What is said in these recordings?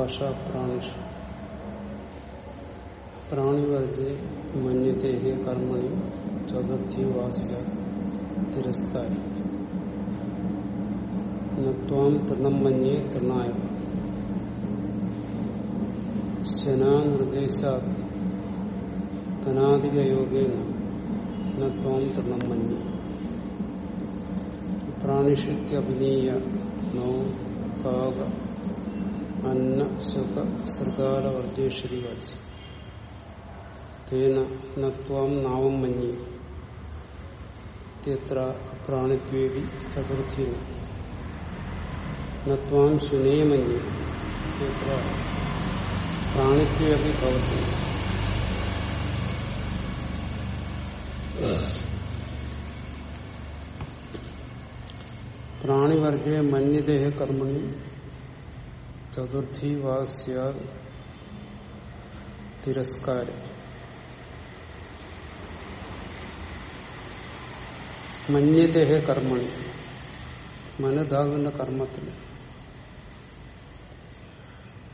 ഭാഷാ പ്രാണിഷ് പ്രാണിവർജെ മന്യത്തെ കർമ്മണി ചതുർത്ഥി വാസ്യ തിരസ്കാരം നത്വാം തൃണം മന്യേ തൃണായ ശനാനിർദ്ദേശാ തനാധികയോഗേന നത്വാം തൃണം മന്യേ പ്രാണിഷിത്യഭിനീയ നോ കാക അന്ന സുഖ സൃഗാലവർജേശ്വരി വാച്ച് തേന നത്വാം നാവം മന്യേ ഇത്യത്ര പ്രാണിത്വേപി ചതുർത്ഥീന നത്വാം ശുനേമന്യേ ഇത്യത്ര പ്രാണിത്വേപി ഭവതി പ്രാണിവർജയ മന്യദേഹ കർമ്മണി ചതുർത്ഥി വാസ്യ തിരസ്കാരം. മന്യദേഹ കർമ്മണി മനധാതുവിന്റെ കർമ്മത്തിൽ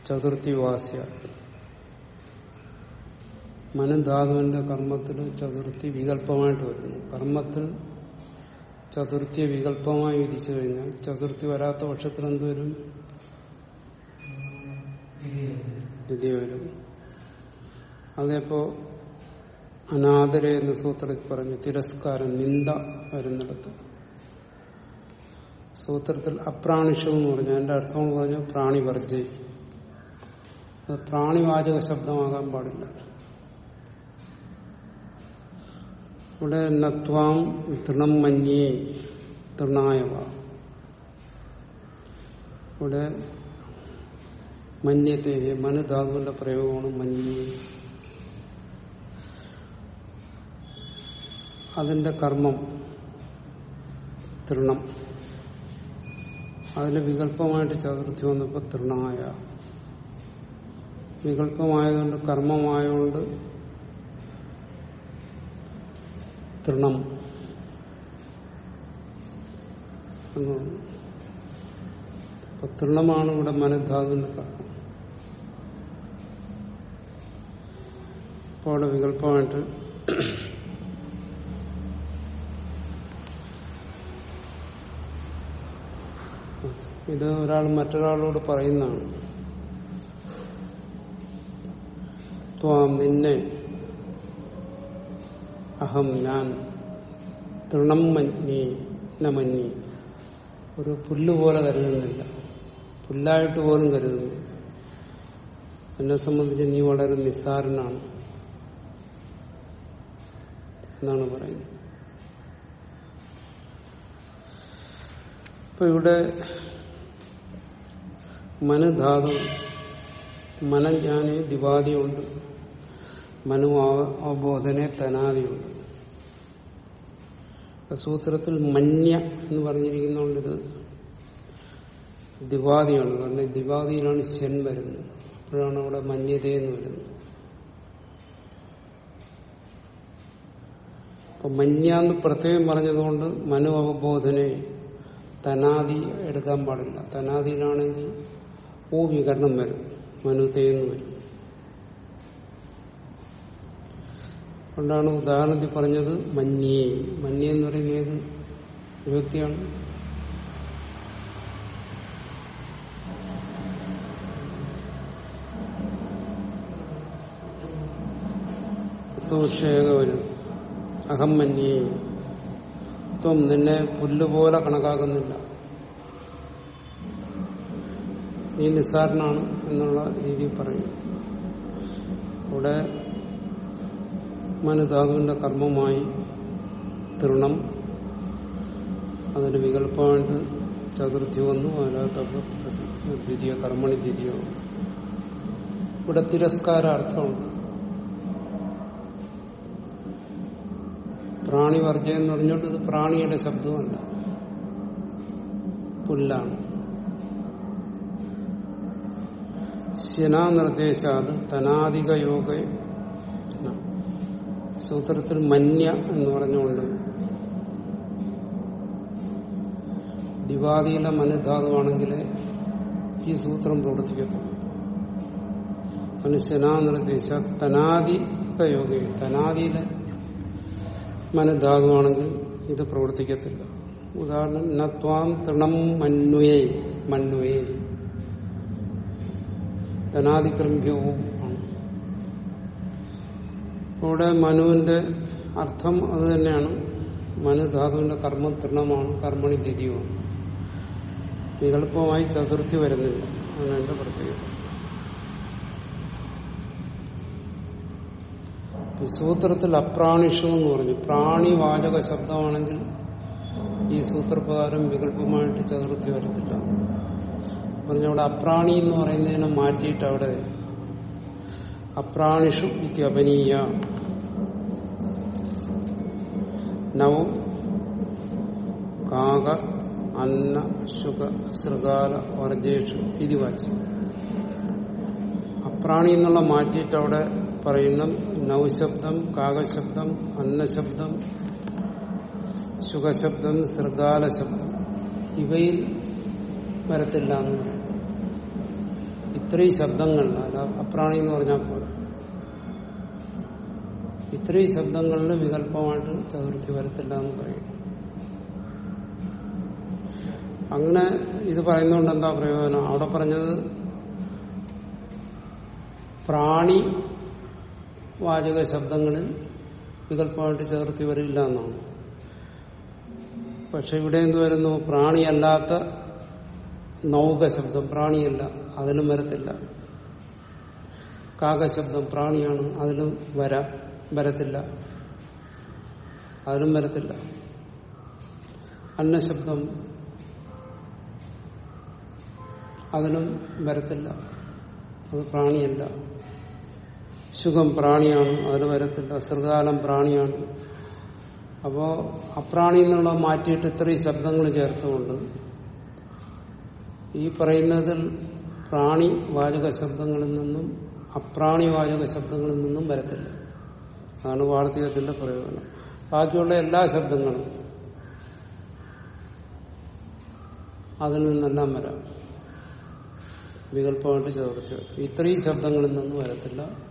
ചതുർത്ഥി വാസ്യ മനധാതുവിന്റെ കർമ്മത്തിൽ ചതുർത്ഥി വികല്പമായിട്ട് വരുന്നു. കർമ്മത്തിൽ ചതുർത്ഥിയെ വികല്പമായി വിധിച്ചു കഴിഞ്ഞാൽ ചതുർത്ഥി വരാത്ത പക്ഷത്തിൽ എന്തുവരും ദ്വിതീയ വരും അതേപ്പോ അനാദര എന്ന സൂത്രത്തിൽ പറഞ്ഞു തിരസ്കാരം നിന്ദ വരുന്നിടത്ത്. സൂത്രത്തിൽ അപ്രാണിഷം എന്ന് പറഞ്ഞു അതിന്റെ അർത്ഥം പറഞ്ഞു പ്രാണിവർജി അത് പ്രാണിവാചക ശബ്ദമാകാൻ പാടില്ല. ഇവിടെ നത്വാം തൃണം മഞ്ഞേ തൃണായവ. ഇവിടെ മന്യത്തെ മനധാതുവിന്റെ പ്രയോഗമാണ് മഞ്ഞ അതിന്റെ കർമ്മം തൃണം. അതിന് വികല്പമായിട്ട് ചതുർത്ഥി വന്നപ്പോൾ തൃണായ വികല്പമായതുകൊണ്ട് കർമ്മമായതുകൊണ്ട് തൃണം തൃണമാണ് ഇവിടെ മനധാതുവിന്റെ കർമ്മം. അവിടെ വികല്പമായിട്ട് ഇത് ഒരാൾ മറ്റൊരാളോട് പറയുന്നതാണ്. ത്വാം നിന്നെ അഹം ഞാൻ തൃണം മഞ്ഞി നമഞ്ഞി ഒരു പുല്ല് പോലെ കരുതുന്നില്ല. പുല്ലായിട്ട് പോലും കരുതുന്നില്ല. എന്നെ സംബന്ധിച്ച് നീ വളരെ നിസ്സാരനാണ്. എന്നാണ് പറയുന്നത്. ഇപ്പൊ ഇവിടെ മനധാതു മനജ്ഞാനെ ദിവാദിയുണ്ട്. മനു അവബോധനെ തനാദിയുണ്ട്. സൂത്രത്തിൽ മന്യ എന്ന് പറഞ്ഞിരിക്കുന്നതുകൊണ്ട് ഇത് ദിവാദിയാണ്. കാരണം ദിവാദിയിലാണ് ശൻ വരുന്നത്. അപ്പോഴാണ് അവിടെ മന്യതയെന്ന് വരുന്നത്. അപ്പൊ മന്യാന്ന് പ്രത്യേകം പറഞ്ഞതുകൊണ്ട് മനു അവബോധനെ തനാദി എടുക്കാൻ പാടില്ല. തനാദിയിലാണെങ്കിൽ ഓ വികരണം വരും. മനു തേന്ന് വരും. അതുകൊണ്ടാണ് ഉദാഹരണത്തിൽ പറഞ്ഞത് മഞ്ഞേ. മഞ്ഞ എന്ന് പറയുന്ന ഏത്? വിഭക്തിയാണ് വരും. അഹം മന്യേ. ത്വം നിന്നെ പുല്ലുപോലെ കണക്കാക്കുന്നില്ല. നീ നിസ്സാരനാണ് എന്നുള്ള രീതി പറയുന്നു. അവിടെ മനുധാതുവിന്റെ കർമ്മമായി തൃണം. അതിന് വികല്പമായിട്ട് ചതുർത്ഥി വന്നു അതിനകത്ത് ദ്വിതീയ കർമ്മണി ദ്വിതീയവും ഇവിടെ തിരസ്കാരാർത്ഥമുണ്ട് പ്രാണിവർജ എന്ന് പറഞ്ഞുകൊണ്ട് ഇത് പ്രാണിയുടെ ശബ്ദമല്ല പുല്ലാണ്. ശനാനിർദ്ദേശാത് തനാധിക യോഗ സൂത്രത്തിൽ മന്യ എന്ന് പറഞ്ഞുകൊണ്ട് ദിവാദിയിലെ മനുധാതുവാണെങ്കിൽ ഈ സൂത്രം പ്രവർത്തിക്കത്തുള്ളൂ. മനുഷ്യനാ നിർദ്ദേശ തനാദിക യോഗ തനാദിയിലെ മനധാതുവാണെങ്കിൽ ഇത് പ്രവർത്തിക്കത്തില്ല. ഉദാഹരണം നത്വാം തൃണം മന്വേ മന്വേ. ധനാതിക്രമ്യവും ഇവിടെ മനുവിന്റെ അർത്ഥം അത് തന്നെയാണ്. മനുധാതുവിന്റെ കർമ്മം തൃണമാണ് കർമ്മണി ദ്വിതീയമാണ്. വികല്പമായി ചതുർത്ഥി വരുന്നില്ല. അതാണ് എന്റെ പ്രത്യേകത. സൂത്രത്തിൽ അപ്രാണിഷു എന്ന് പറഞ്ഞു. പ്രാണിവാചക ശബ്ദമാണെങ്കിൽ ഈ സൂത്രപ്രകാരം വികല്പമായിട്ട് ചതുർത്ഥി വരത്തില്ല. പറഞ്ഞ അവിടെ അപ്രാണി എന്ന് പറയുന്നതിനെ മാറ്റിയിട്ട് അവിടെ അപ്രാണിഷു ഇത്യപനീയ നൗ കാക അന്ന ശുക ശൃഗാല വർജേഷു ഇതി വാച്ച് അപ്രാണി എന്നുള്ള മാറ്റിയിട്ട് അവിടെ പറയുന്ന നൗശബ്ദം കാകശബ്ദം അന്നശബ്ദം ശുഖശബ്ദം ശൃഗാല ശബ്ദം ഇവയിൽ വരത്തില്ല എന്ന് പറയും. ഇത്രയും ശബ്ദങ്ങളിൽ അല്ല അപ്രാണി എന്ന് പറഞ്ഞാൽ പോലെ ഇത്രയും ശബ്ദങ്ങളിൽ വികല്പമായിട്ട് ചതുർത്ഥി വരത്തില്ല എന്ന് പറയും. അങ്ങനെ ഇത് പറയുന്നതുകൊണ്ട് എന്താ പ്രയോജനം? അവിടെ പറഞ്ഞത് പ്രാണി വാചക ശബ്ദങ്ങളിൽ വികല്പമായിട്ട് ചേർത്തി വരില്ല എന്നാണ്. പക്ഷെ ഇവിടെ എന്ത് വരുന്നു? പ്രാണിയല്ലാത്ത നൗക ശബ്ദം പ്രാണിയല്ല അതിലും വരത്തില്ല. കാകശബ്ദം പ്രാണിയാണ് അതിലും വരാം വരത്തില്ല. അതിലും വരത്തില്ല. അന്നശബ്ദം അതിലും വരത്തില്ല. അത് പ്രാണിയല്ല. സുഖം പ്രാണിയാണ് അതിൽ വരത്തില്ല. സൃഗാലം പ്രാണിയാണ്. അപ്പോ അപ്രാണി എന്നുള്ള മാറ്റിയിട്ട് ഇത്രയും ശബ്ദങ്ങൾ ചേർത്തുകൊണ്ട് ഈ പറയുന്നതിൽ പ്രാണി വാചക ശബ്ദങ്ങളിൽ നിന്നും അപ്രാണി വാചക ശബ്ദങ്ങളിൽ നിന്നും വരത്തില്ല. അതാണ് വാർത്തകത്തിന്റെ പ്രയോജനം. ബാക്കിയുള്ള എല്ലാ ശബ്ദങ്ങളും അതിൽ നിന്നെല്ലാം വരാം. വികല്പമായിട്ട് ചേർത്ത് ഇത്രയും ശബ്ദങ്ങളിൽ നിന്നും വരത്തില്ല.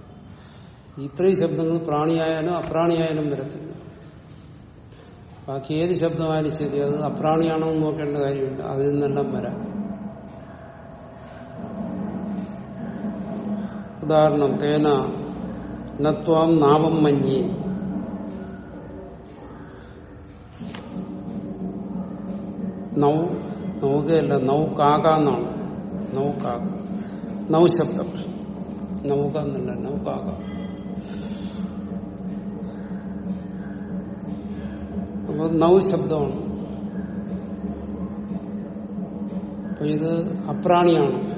ഇത്രയും ശബ്ദങ്ങൾ പ്രാണിയായാലും അപ്രാണിയായാലും വരത്തില്ല. ബാക്കി ഏത് ശബ്ദമായാലും ശരി അത് അപ്രാണിയാണോ എന്ന് നോക്കേണ്ട കാര്യമില്ല. അതിൽ നിന്നെല്ലാം വരാം. ഉദാഹരണം തേന നത്വാം നാവം മഞ്ഞി നൗ നൗകയല്ല നൗകാക എന്നാണ്. നൗകാക നൗശബ്ദം നൗക എന്നല്ല നൗകാക. അപ്പൊ നൗ ശബ്ദമാണ്. അപ്പൊ ഇത് അപ്രാണിയാണ്.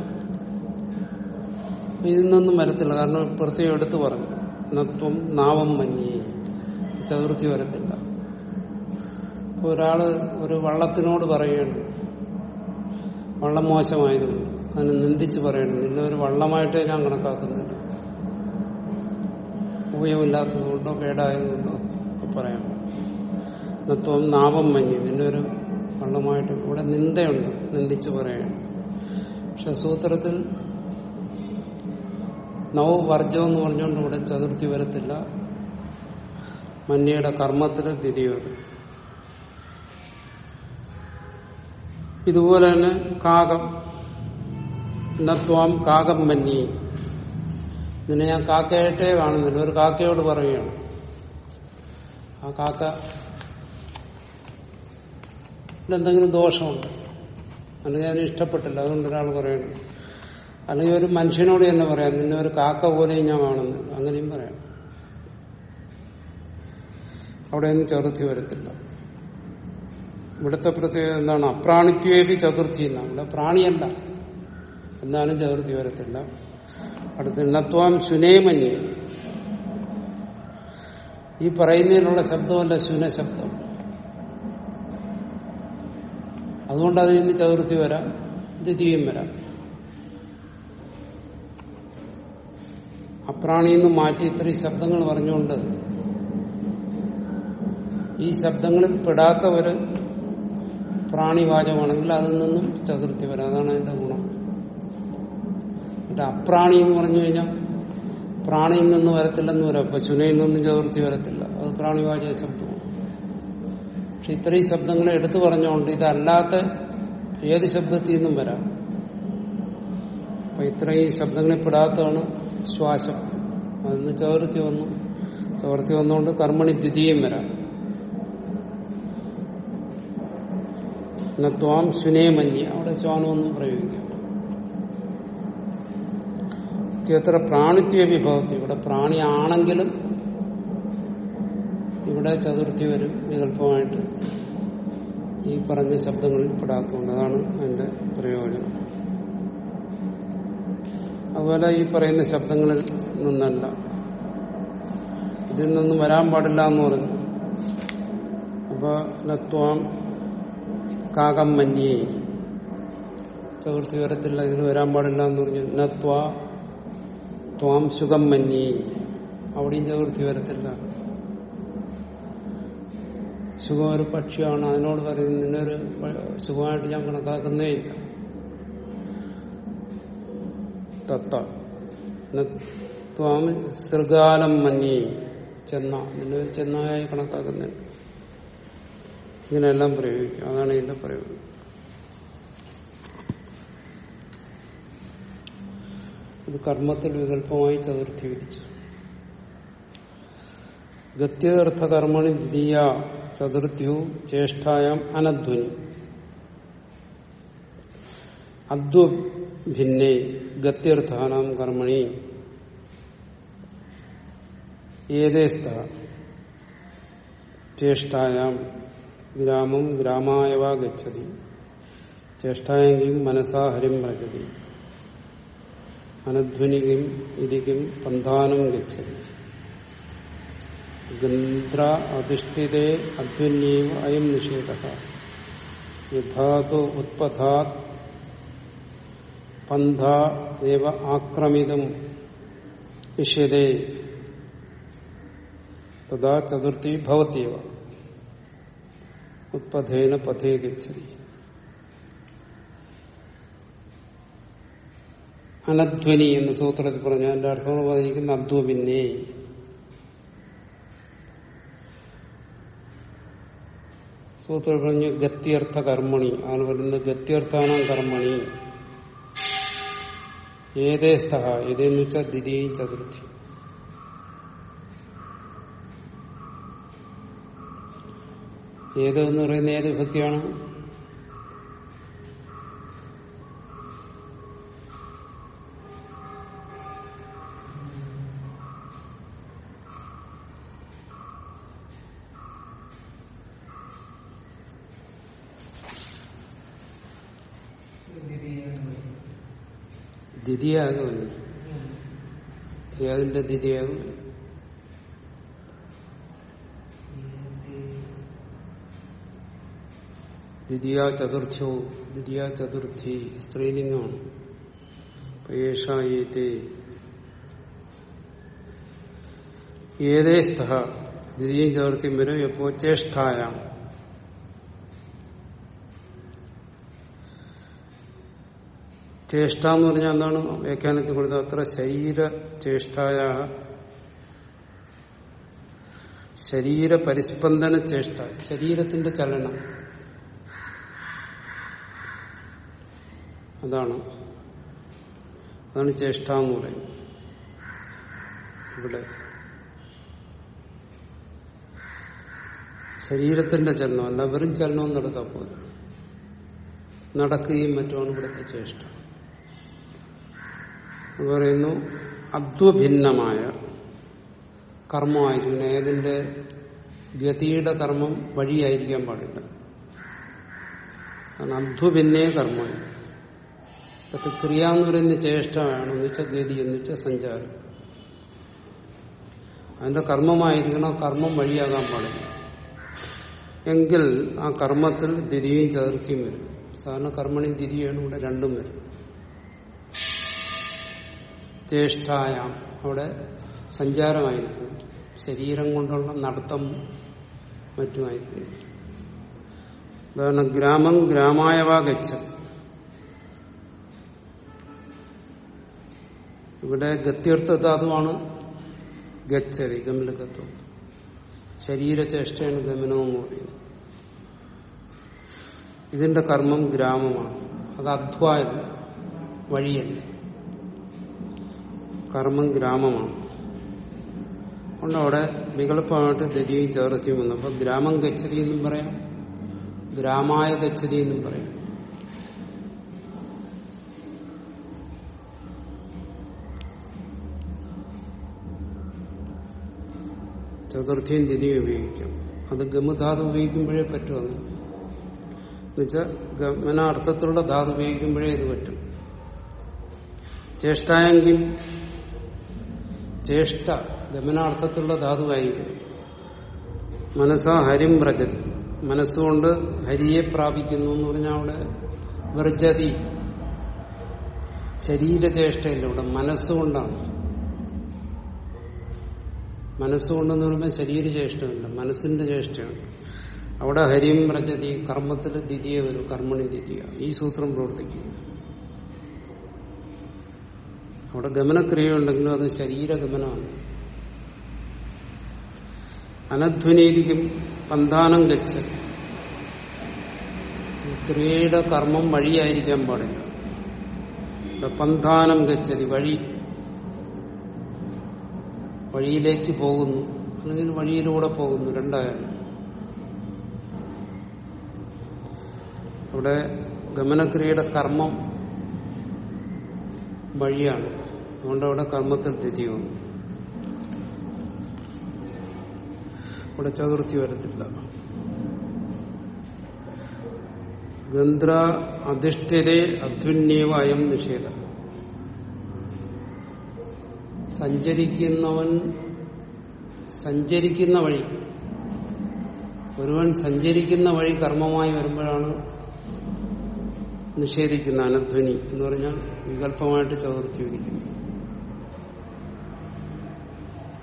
ഇതിൽ നിന്നും വരത്തില്ല. കാരണം പ്രത്യേകം എടുത്തു പറഞ്ഞു. നത്വം നാവം മഞ്ഞേ ചതുർത്ഥി വരത്തില്ല. ഇപ്പൊ ഒരാൾ ഒരു വള്ളത്തിനോട് പറയുകയാണ്. വള്ളം മോശമായതുകൊണ്ട്. അതിനെ നിന്ദിച്ച് പറയണം നിന്നെ ഒരു വള്ളമായിട്ടേ ഞാൻ കണക്കാക്കുന്നില്ല. ഉപയോഗമില്ലാത്തതുകൊണ്ടോ കേടായതുകൊണ്ടോ പറയാം. നത്വം നാവം മഞ്ഞി. പിന്നെ ഒരു വള്ളമായിട്ട് ഇവിടെ നിന്ദയുണ്ട്. നിന്ദിച്ച് പറയാണ്. പക്ഷെ സൂത്രത്തിൽ നവ വർജം എന്ന് പറഞ്ഞുകൊണ്ട് ഇവിടെ ചതുർത്ഥി വരത്തില്ല. മഞ്ഞയുടെ കർമ്മത്തിൽ വരും ഇതുപോലെ തന്നെ കാകം. നത്വാം കാകം മഞ്ഞി ഇതിനെ ഞാൻ കാക്കയായിട്ടേ കാണുന്നില്ല. ഒരു കാക്കയോട് പറയുകയാണ്. ആ കാക്ക എന്തെങ്കിലും ദോഷമുണ്ട്? അല്ലെങ്കിൽ അതിന് ഇഷ്ടപ്പെട്ടില്ല അതുകൊണ്ട് ഒരാൾ പറയണം. അല്ലെങ്കിൽ ഒരു മനുഷ്യനോട് തന്നെ പറയാം നിന്നെ ഒരു കാക്ക പോലെയും ഞാൻ വേണമെന്ന്. അങ്ങനെയും പറയാം. അവിടെയൊന്നും ചതുർത്ഥി വരത്തില്ല. ഇവിടുത്തെ പ്രത്യേകത എന്താണ്? അപ്രാണിത്വേപി ചതുർത്ഥി എന്നാണ്. ഇവിടെ പ്രാണിയല്ല. എന്നാലും ചതുർത്ഥി വരത്തില്ല. അടുത്ത് ഇണത്വാം ശുനേമന്യ. ഈ പറയുന്നതിനുള്ള ശബ്ദമല്ല ശുനശബ്ദം. അതുകൊണ്ട് അതിൽ നിന്ന് ചതുർത്ഥി വരാം ദ്വിതീയം വരാം. അപ്രാണി എന്ന് മാറ്റി ഇത്രയും ശബ്ദങ്ങൾ പറഞ്ഞുകൊണ്ട് ഈ ശബ്ദങ്ങളിൽ പെടാത്ത ഒരു പ്രാണിവാചമാണെങ്കിൽ അതിൽ നിന്നും ചതുർത്ഥി വരാം. അതാണ് അതിന്റെ ഗുണം. മറ്റേ അപ്രാണി എന്ന് പറഞ്ഞു കഴിഞ്ഞാൽ പ്രാണിയിൽ നിന്ന് വരത്തില്ലെന്ന് വരാം. പശുവിനയിൽ നിന്നും ചതുർത്ഥി വരത്തില്ല. അത് പ്രാണിവാചക ശബ്ദമാണ്. പക്ഷെ ഇത്രയും ശബ്ദങ്ങളെ എടുത്തു പറഞ്ഞുകൊണ്ട് ഇതല്ലാത്ത ഏത് ശബ്ദത്തിൽ നിന്നും വരാം? അപ്പൊ ഇത്രയും ശബ്ദങ്ങളിൽ പെടാത്തതാണ് ശ്വാസം. അതിന് ചവർത്തി വന്നു. ചവർത്തി വന്നുകൊണ്ട് കർമ്മണി ദ്വിതീയം വരാം. ത്വാം സുനേമന്യ അവിടെ ശ്വാനമൊന്നും പ്രയോഗിക്കാം. ഇത്യത്ര പ്രാണിത്യ വിഭവത്തി ഇവിടെ പ്രാണിയാണെങ്കിലും ഇവിടെ ചതുർത്ഥി വരും വികല്പമായിട്ട്. ഈ പറഞ്ഞ ശബ്ദങ്ങളിൽ പെടാത്തതുകൊണ്ട് അതാണ് അതിന്റെ പ്രയോജനം. അതുപോലെ ഈ പറയുന്ന ശബ്ദങ്ങളിൽ നിന്നല്ല. ഇതിൽ നിന്നും വരാൻ പാടില്ല എന്ന് പറഞ്ഞു. അപ്പൊ ലത്വാം കാകം മന്യേ. ചതുർത്ഥി വരത്തില്ല ഇതിന് വരാൻ പാടില്ല എന്ന് പറഞ്ഞു. നത്വാ ത്വാം സുഖം മന്യേ. അവിടെയും ചതുർത്ഥി വരത്തില്ല. സുഖം ഒരു പക്ഷിയാണ് അതിനോട് പറയുന്നത് നിന്നൊരു സുഖമായിട്ട് ഞാൻ കണക്കാക്കുന്നേ ഇല്ല. തത്ത. ത്വാമി ശൃഗാലം മഞ്ഞി ചെന്ന. നിന്നൊരു ചെന്നായി കണക്കാക്കുന്നു. ഇങ്ങനെയെല്ലാം പ്രയോഗിക്കും. അതാണ് ഇതിന്റെ പ്രയോഗം. ഇത് കർമ്മത്തിൽ വികല്പമായി ചതുർത്ഥി വിധിച്ചു. ഗത്യർത്ഥ കർമ്മണി ദ്വിതീയ ചതുർത്ഥ്യു ചേഷ്ടായാം അനധ്വനി. അദ്വഭിന്നെ ഗത്യർത്ഥാനാം കർമ്മണി. ഏതേസ്ത ചേഷ്ടായാം ഗ്രാമം ഗ്രാമായവ ഗച്ഛതി. ചേഷ്ടായെങ്കിലും മനസാ ഹരിം വ്രജതി. അനധ്വനിക്കും ഇതിക്കും പന്ഥാനം ഗച്ഛതി. ഗന്ധ്ര അധിഷ്ഠിതേ അധ്വന്യേവ അയം നിഷേധ. യഥാതു ഉത്പഥാത് പന്ഥ ഏവ ആക്രമിതും ഇഷ്യതേ തഥാ ചതുർത്ഥി ഭവത്യവ. ഉത്പഥേന പഥേ ഗച്ഛതി. അനധ്വനി എന്ന സൂത്രത്തിൽ പറഞ്ഞു അതിന്റെ അർത്ഥം പറഞ്ഞിരിക്കുന്ന അധ്വപിന്നെ. സൂത്രം പറഞ്ഞു ഗത്യർത്ഥ കർമ്മണി. ആണ് പറയുന്നത് ഗത്യർത്ഥാന കർമ്മണി. ഏതേ സ്ഥ ഏതെന്ന് വെച്ചാൽ ദ്വിതീയം ചതുർത്ഥി ഏതെന്ന് പറയുന്ന ഏത് വിഭക്തിയാണ്? ദ്വിതീയാകും ഏതിന്റെ ദ്വിതിയാകും ദ്വിതീയ ചതുർത്ഥ്യോ ദ്വിതീയ ചതുർത്ഥി സ്ത്രീലിംഗമാണ്. ഏഷായേത്തെ ഏതേ സ്ഥ ദ്വിതീയം ചതുർത്ഥിയും വരും എപ്പോ ചേഷ്ടായാം ചേഷ്ട എന്ന് പറഞ്ഞാൽ എന്താണ് വ്യാഖ്യാനത്തിൽ കൊടുത്തത് അത്ര ശരീര ചേഷ്ടായ ശരീര പരിസ്പന്ദന ചേഷ്ട. ശരീരത്തിന്റെ ചലനം. അതാണ്. അതാണ് ചേഷ്ട എന്ന് പറയുന്നത്. ഇവിടെ. ശരീരത്തിന്റെ ചലനം അല്ല വെറും ചലനം നടത്താൻ പോകുന്നു നടക്കുകയും മറ്റുമാണ് ഇവിടുത്തെ ചേഷ്ട. പറയുന്നു അദ്വഭിന്നമായ കർമ്മമായിരിക്കണം ഏതിന്റെ? ഗതിയുടെ കർമ്മം വഴിയായിരിക്കാൻ പാടില്ല. കാരണം അദ്വഭിന്നേ കർമ്മം. അത് ക്രിയ എന്ന് പറയുന്ന ചേഷ്ടമാണ് എന്ന് വെച്ചാൽ ഗതി എന്ന് വെച്ചാൽ സഞ്ചാരം. അതിന്റെ കർമ്മമായിരിക്കണം കർമ്മം വഴിയാകാൻ പാടില്ല. എങ്കിൽ ആ കർമ്മത്തിൽ ദ്വിതീയം ചതുർത്ഥിയും വരും. സാധാരണ കർമ്മണി ദ്വിതീയാണ് ഇവിടെ രണ്ടും വരും. ചേഷ്ടായാം അവിടെ സഞ്ചാരമായിരിക്കും. ശരീരം കൊണ്ടുള്ള നടത്തം മറ്റുമായിരിക്കും. ഉദാഹരണം ഗ്രാമം ഗ്രാമായവാ ഗച്ഛ. ഇവിടെ ഗത്യർത്ഥ ധാതുവാണ് ഗച്ഛതി ഗമലകത്വം ശരീരചേഷ്ടയാണ് ഗമനവും പറയുന്നത് ഇതിന്റെ കർമ്മം ഗ്രാമമാണ്. അത് അധ്വായല്ല വഴിയല്ല. കർമ്മം ഗ്രാമമാണ്. അതുകൊണ്ട് അവിടെ വികല്പമായിട്ട് ദരിയും ചേർത്തിയും വന്നു അപ്പൊ ഗ്രാമം ഗച്ഛതി എന്നും പറയാം. ഗ്രാമായ ഗച്ഛതി എന്നും പറയാം. ചതുർത്ഥിയും ദിതിയും ഉപയോഗിക്കാം. അത് ഗമധാതു ഉപയോഗിക്കുമ്പോഴേ പറ്റും അങ്ങനെ എന്നുവെച്ചാൽ ഗമനാർത്ഥത്തിലുള്ള ധാതു ഉപയോഗിക്കുമ്പോഴേ ഇത് പറ്റും. ചേഷ്ടായെങ്കിൽ ചേഷ്ട ഗമനാർത്ഥത്തിലുള്ള ധാതുവായിരിക്കും. മനസ്സാ ഹരിം വ്രജതി. മനസ്സുകൊണ്ട് ഹരിയെ പ്രാപിക്കുന്നു എന്ന് പറഞ്ഞാൽ അവിടെ വ്രജതി. ശരീരചേഷ്ടയില്ല ഇവിടെ മനസ്സുകൊണ്ടാണ്. മനസ്സുകൊണ്ടെന്ന് പറയുമ്പോൾ ശരീരചേഷ്ടമില്ല മനസ്സിന്റെ ചേഷ്ടയുണ്ട് അവിടെ ഹരിയും വ്രജതി കർമ്മത്തിൽ ദ്വിതീയ വരും കർമ്മണി ദ്വിതീയ. ഈ സൂത്രം പ്രവർത്തിക്കുന്നു. അവിടെ ഗമനക്രിയ ഉണ്ടെങ്കിലും അത് ശരീരഗമനമാണ്. അനധ്വനീതിക്കും പന്താനം ഗച്ച ക്രിയയുടെ കർമ്മം വഴിയായിരിക്കാൻ പാടില്ല. ഇവിടെ പന്താനം ഗച്ഛതി വഴി. വഴിയിലേക്ക് പോകുന്നു. അല്ലെങ്കിൽ വഴിയിലൂടെ പോകുന്നു രണ്ടായാലും. അവിടെ ഗമനക്രിയയുടെ കർമ്മം വഴിയാണ്. അതുകൊണ്ട് അവിടെ കർമ്മത്തിൽ തെറ്റിയോ? ഇവിടെ ചതുർത്ഥി വരത്തില്ല. ഗന്ധ്ര അധിഷ്ഠിരെ അധ്വന്യവ അയം നിഷേധ. സഞ്ചരിക്കുന്നവൻ സഞ്ചരിക്കുന്ന വഴി. ഒരുവൻ സഞ്ചരിക്കുന്ന വഴി കർമ്മമായി വരുമ്പോഴാണ് നിഷേധിക്കുന്ന അനധ്വനി എന്ന് പറഞ്ഞാൽ വികല്പമായിട്ട് ചതുർത്ഥി വിധിക്കുന്നു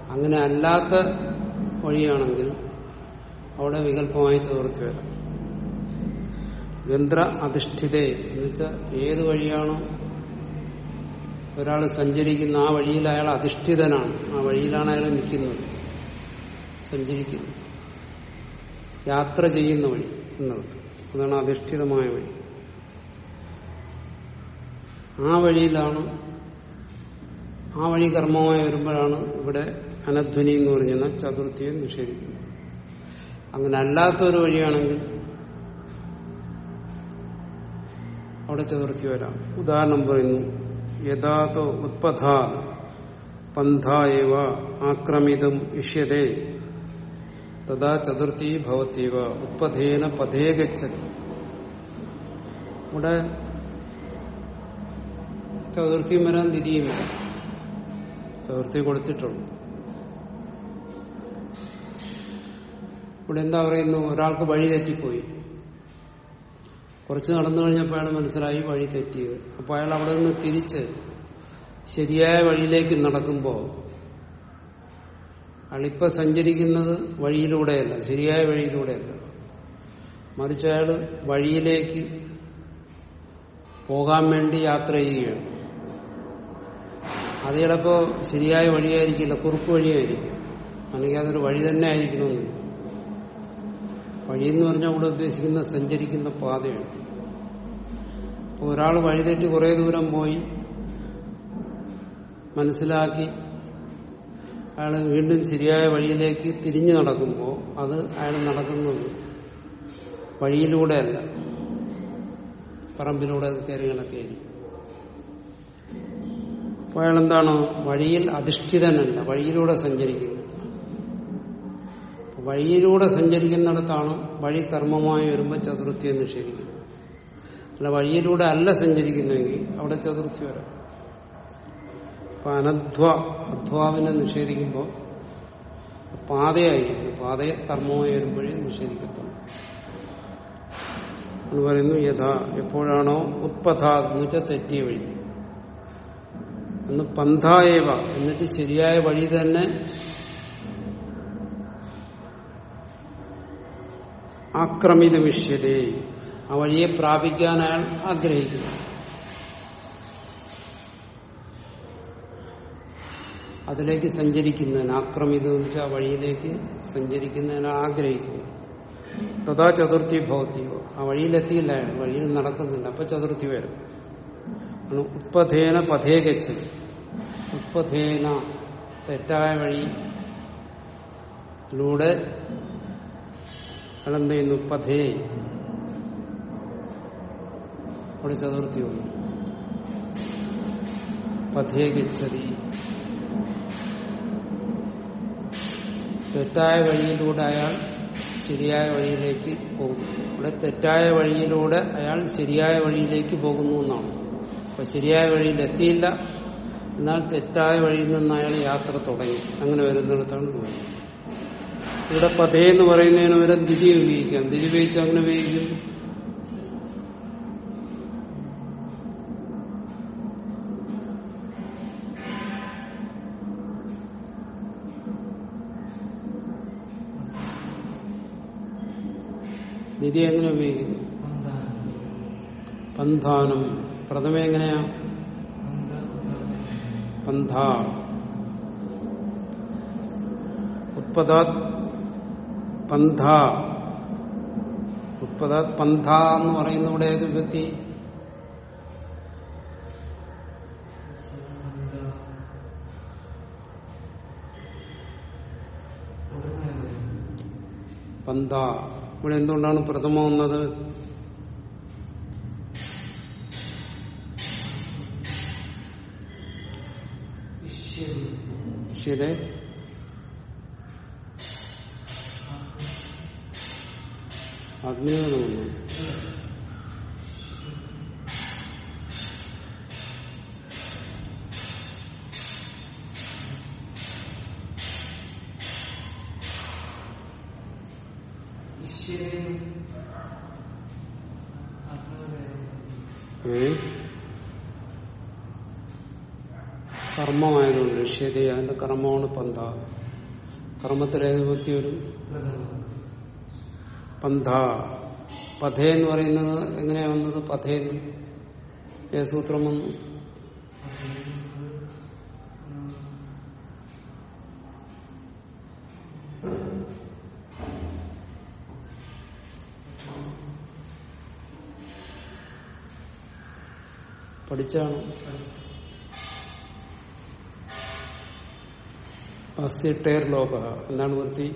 അങ്ങനെ അല്ലാത്ത വഴിയാണെങ്കിൽ അവിടെ വികല്പമായി ചതുർത്ഥി വരാം. ഗന്ധ്ര അധിഷ്ഠിത എന്ന് വെച്ചാൽ ഏത് വഴിയാണോ ഒരാൾ സഞ്ചരിക്കുന്ന ആ വഴിയിൽ അയാൾ അധിഷ്ഠിതനാണ്. ആ വഴിയിലാണ് അയാൾ നിൽക്കുന്നത്. സഞ്ചരിക്കുന്നത് യാത്ര ചെയ്യുന്ന വഴി എന്നർത്ഥം. അതാണ് അധിഷ്ഠിതമായ വഴി. ആ വഴിയിലാണ് ആ വഴി കർമ്മമായി വരുമ്പോഴാണ് ഇവിടെ അനധ്വനി എന്ന് പറഞ്ഞാൽ ചതുർത്ഥിയെ നിഷേധിക്കുന്നത് അങ്ങനെ അല്ലാത്ത ഒരു വഴിയാണെങ്കിൽ അവിടെ ചതുർത്ഥി വരാം. ഉദാഹരണം പറയുന്നു യഥാതോ ഉത്പഥാ പന്ഥായവ ആക്രമിതം ഇഷ്യതേ തഥാ ചതുർത്ഥി ഭവത്തീവ ഉത്പഥേന പഥേ ഗച്ഛതി. ഇവിടെ ചതുർത്ഥിയും വരാൻ തിരിയും വരാം ചതുർത്ഥി ഇവിടെ എന്താ പറയുന്നു? ഒരാൾക്ക് വഴി തെറ്റിപ്പോയി. കുറച്ച് നടന്നു കഴിഞ്ഞപ്പോൾ അയാൾ മനസ്സിലായി വഴി തെറ്റിയത്. അപ്പൊ അയാൾ അവിടെ നിന്ന് തിരിച്ച് ശരിയായ വഴിയിലേക്ക് നടക്കുമ്പോൾ അയാളിപ്പോ സഞ്ചരിക്കുന്നത് വഴിയിലൂടെയല്ല ശരിയായ വഴിയിലൂടെയല്ല. മറിച്ച് അയാൾ വഴിയിലേക്ക് പോകാൻ വേണ്ടി യാത്ര ചെയ്യുകയാണ്. അത് ചിലപ്പോ ശരിയായ വഴിയായിരിക്കില്ല കുറുപ്പ് വഴിയായിരിക്കും. അല്ലെങ്കിൽ അതൊരു വഴി തന്നെ ആയിരിക്കണമെന്നില്ല വഴിയെന്ന് പറഞ്ഞാൽ ഇവിടെ ഉദ്ദേശിക്കുന്ന സഞ്ചരിക്കുന്ന പാതയാണ്. അപ്പോൾ ഒരാൾ വഴിതെറ്റി കുറേ ദൂരം പോയി മനസ്സിലാക്കി അയാൾ വീണ്ടും ശരിയായ വഴിയിലേക്ക് തിരിഞ്ഞു നടക്കുമ്പോൾ അത് അയാൾ നടക്കുന്നത് വഴിയിലൂടെയല്ല പറമ്പിലൂടെ കയറി നടക്കുകയായിരിക്കും. അപ്പോൾ അയാൾ എന്താണ് വഴിയിൽ അധിഷ്ഠിതനല്ല വഴിയിലൂടെ സഞ്ചരിക്കുന്നു. വഴിയിലൂടെ സഞ്ചരിക്കുന്നിടത്താണ് വഴി കർമ്മമായി വരുമ്പോൾ ചതുർത്ഥിയെ നിഷേധിക്കുന്നത് അല്ല വഴിയിലൂടെ അല്ല സഞ്ചരിക്കുന്നെങ്കിൽ അവിടെ ചതുർത്ഥി വരാം. അപ്പൊ അനധ്വ അധ്വാവിനെ നിഷേധിക്കുമ്പോൾ പാതയായിരിക്കും. പാതയെ കർമ്മമായി വരുമ്പോഴേ നിഷേധിക്കത്തുള്ളൂ. പറയുന്നു യഥാ എപ്പോഴാണോ ഉത്പഥ എന്ന് വെച്ചാൽ തെറ്റിയ വഴി. എന്ന് പന്ഥായവ. എന്നിട്ട് ശരിയായ വഴി തന്നെ ആക്രമിത വിഷ്യതേ ആ വഴിയെ പ്രാപിക്കാൻ അയാൾ ആഗ്രഹിക്കുന്നു. അതിലേക്ക് സഞ്ചരിക്കുന്നതിന് ആക്രമിത എന്ന് വെച്ചാൽ ആ വഴിയിലേക്ക് സഞ്ചരിക്കുന്നതിന് ആഗ്രഹിക്കുന്നു. തഥാ ചതുർത്ഥി ഭൗത്തിയോ ആ വഴിയിലെത്തിയില്ല അയാൾ. വഴിയിൽ നടക്കുന്നില്ല. അപ്പൊ ചതുർത്ഥി വരും. ഉത്പഥേന പഥേ ഗച്ഛതി. ഉത്പഥേന തെറ്റായ വഴിയിലൂടെ എന്ത് ചെയ്യുന്നു പഥേ അവിടെ ചതുർത്ഥി വന്നു പഥേ ഗച്ഛതി. തെറ്റായ വഴിയിലൂടെ അയാൾ ശരിയായ വഴിയിലേക്ക് പോകും. ഇവിടെ തെറ്റായ വഴിയിലൂടെ അയാൾ ശരിയായ വഴിയിലേക്ക് പോകുന്നു എന്നാണ്. അപ്പൊ ശരിയായ വഴിയിൽ എത്തിയില്ല. എന്നാൽ തെറ്റായ വഴിയിൽ നിന്ന് അയാൾ യാത്ര തുടങ്ങി. അങ്ങനെ വരുന്നിടത്താണ് തോന്നുന്നത് ഇവിടെ പഥേ എന്ന് പറയുന്നതിന് വരെ ദിജി ഉപയോഗിക്കാം. ദിജി ഉപയോഗിച്ച് അങ്ങനെ ഉപയോഗിക്കും. നിധി എങ്ങനെ ഉപയോഗിക്കുന്നു പന്ഥാനം പ്രഥമ എങ്ങനെയാ? പന്ഥ. ഉത്പദാത് പന്ഥ. ഉത്പദാത് പന്ഥ എന്ന് പറയുന്ന ഇവിടെ ഏത് വ്യക്തി പന്ത ഇവിടെ എന്തുകൊണ്ടാണ് പ്രഥമ വന്നത്? ശരി അഗ്നിയാണ് ഋഷ്യത അതിന്റെ കർമ്മമാണ് പന്ത കർമ്മത്തിൽ ഏകപത്തി ഒരു? പന്ത പഥേ എന്ന് പറയുന്നത് എങ്ങനെയാ വന്നത്? പഥയെന്ന് ഏ സൂത്രം വന്നു. പഠിച്ചാണ്. പസ്യട്ടേർ ലോക. എന്താണ് വൃത്തി